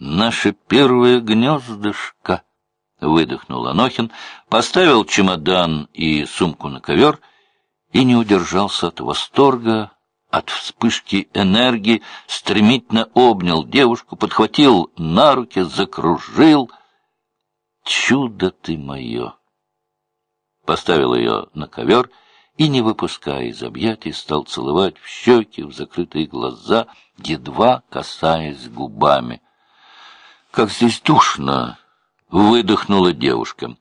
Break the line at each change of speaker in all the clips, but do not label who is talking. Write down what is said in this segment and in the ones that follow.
Наше первое гнездышко, — выдохнул Анохин, поставил чемодан и сумку на ковер и не удержался от восторга, от вспышки энергии, стремительно обнял девушку, подхватил на руки, закружил. «Чудо ты мое!» Поставил ее на ковер и, не выпуская из объятий, стал целовать в щеки, в закрытые глаза, едва касаясь губами. «Как здесь душно!» — выдохнула девушка.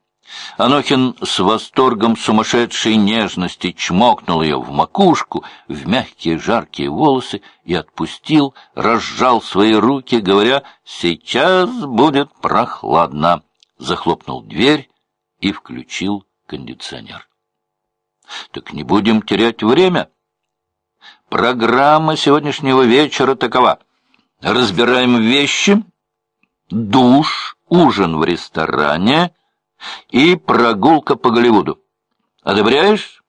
Анохин с восторгом сумасшедшей нежности чмокнул ее в макушку, в мягкие жаркие волосы и отпустил, разжал свои руки, говоря «Сейчас будет прохладно». Захлопнул дверь и включил кондиционер. «Так не будем терять время. Программа сегодняшнего вечера такова. Разбираем вещи, душ, ужин в ресторане» и прогулка по Голливуду. Одобряешь?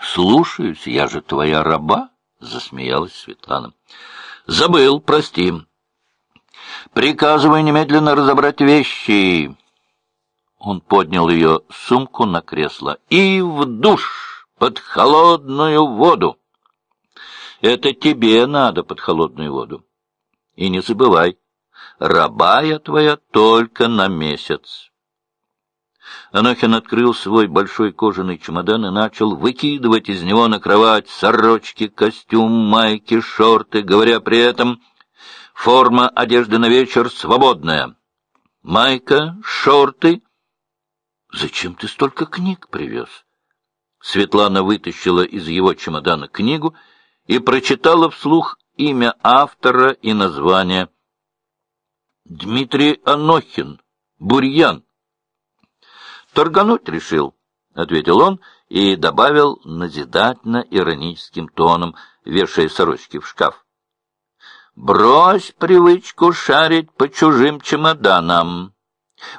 Слушаюсь, я же твоя раба, засмеялась Светлана. Забыл, прости. Приказывай немедленно разобрать вещи. Он поднял ее сумку на кресло. И в душ под холодную воду. Это тебе надо под холодную воду. И не забывай, раба я твоя только на месяц. Анохин открыл свой большой кожаный чемодан и начал выкидывать из него на кровать сорочки, костюм, майки, шорты, говоря при этом «форма одежды на вечер свободная». «Майка, шорты». «Зачем ты столько книг привез?» Светлана вытащила из его чемодана книгу и прочитала вслух имя автора и название. «Дмитрий Анохин, Бурьян». Торгануть решил, — ответил он и добавил назидательно-ироническим тоном, вешая сорочки в шкаф. «Брось привычку шарить по чужим чемоданам.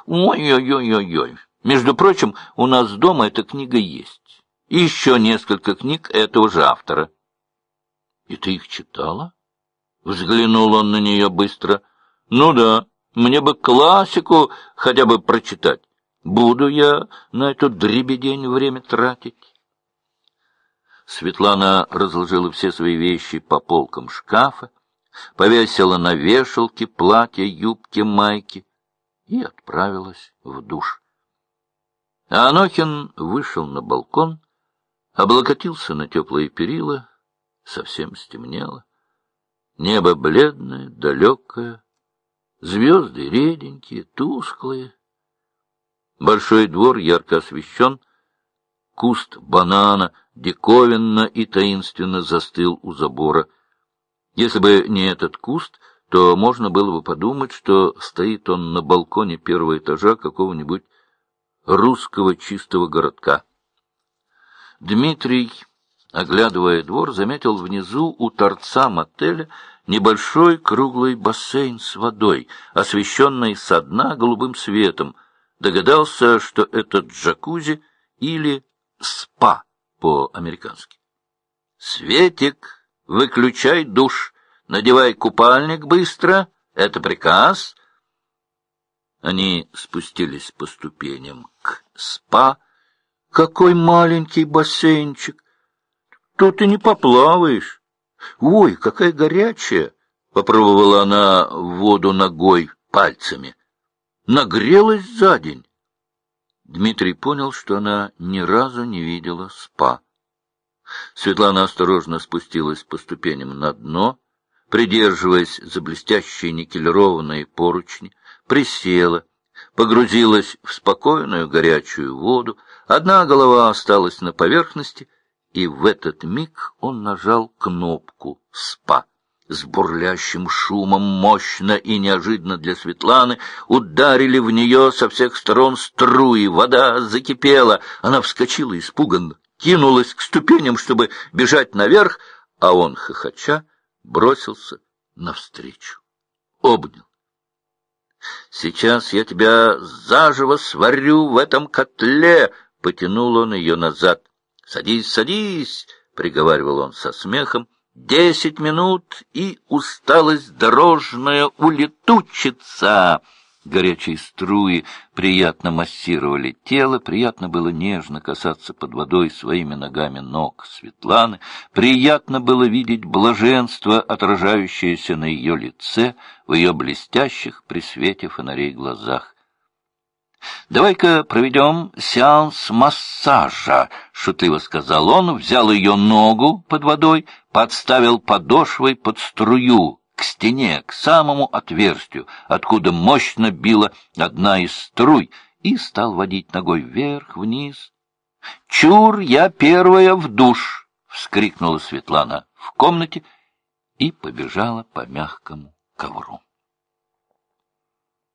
Ой-ой-ой-ой-ой. Между прочим, у нас дома эта книга есть. Еще несколько книг этого же автора». «И ты их читала?» Взглянул он на нее быстро. «Ну да, мне бы классику хотя бы прочитать». Буду я на эту дребедень время тратить? Светлана разложила все свои вещи по полкам шкафа, повесила на вешалке платья, юбки, майки и отправилась в душ. А Анохин вышел на балкон, облокотился на теплые перила, совсем стемнело. Небо бледное, далекое, звезды реденькие, тусклые. Большой двор ярко освещен, куст банана диковинно и таинственно застыл у забора. Если бы не этот куст, то можно было бы подумать, что стоит он на балконе первого этажа какого-нибудь русского чистого городка. Дмитрий, оглядывая двор, заметил внизу у торца мотеля небольшой круглый бассейн с водой, освещенный со дна голубым светом — догадался, что это джакузи или спа по-американски. «Светик, выключай душ, надевай купальник быстро, это приказ». Они спустились по ступеням к спа. «Какой маленький бассейнчик! Тут и не поплаваешь. Ой, какая горячая!» Попробовала она воду ногой пальцами нагрелась за день. Дмитрий понял, что она ни разу не видела спа. Светлана осторожно спустилась по ступеням на дно, придерживаясь за блестящие никелированные поручни, присела, погрузилась в спокойную горячую воду, одна голова осталась на поверхности, и в этот миг он нажал кнопку «Спа» с бурлящим шумом, мощно и неожиданно для Светланы, ударили в нее со всех сторон струи, вода закипела, она вскочила испуганно, кинулась к ступеням, чтобы бежать наверх, а он, хохоча, бросился навстречу, обнял. «Сейчас я тебя заживо сварю в этом котле!» — потянул он ее назад. «Садись, садись!» — приговаривал он со смехом, Десять минут, и усталость дорожная улетучится. Горячие струи приятно массировали тело, приятно было нежно касаться под водой своими ногами ног Светланы, приятно было видеть блаженство, отражающееся на ее лице, в ее блестящих при свете фонарей глазах. «Давай-ка проведем сеанс массажа», — шутливо сказал он, взял ее ногу под водой, подставил подошвой под струю, к стене, к самому отверстию, откуда мощно била одна из струй, и стал водить ногой вверх-вниз. «Чур, я первая в душ!» — вскрикнула Светлана в комнате и побежала по мягкому ковру.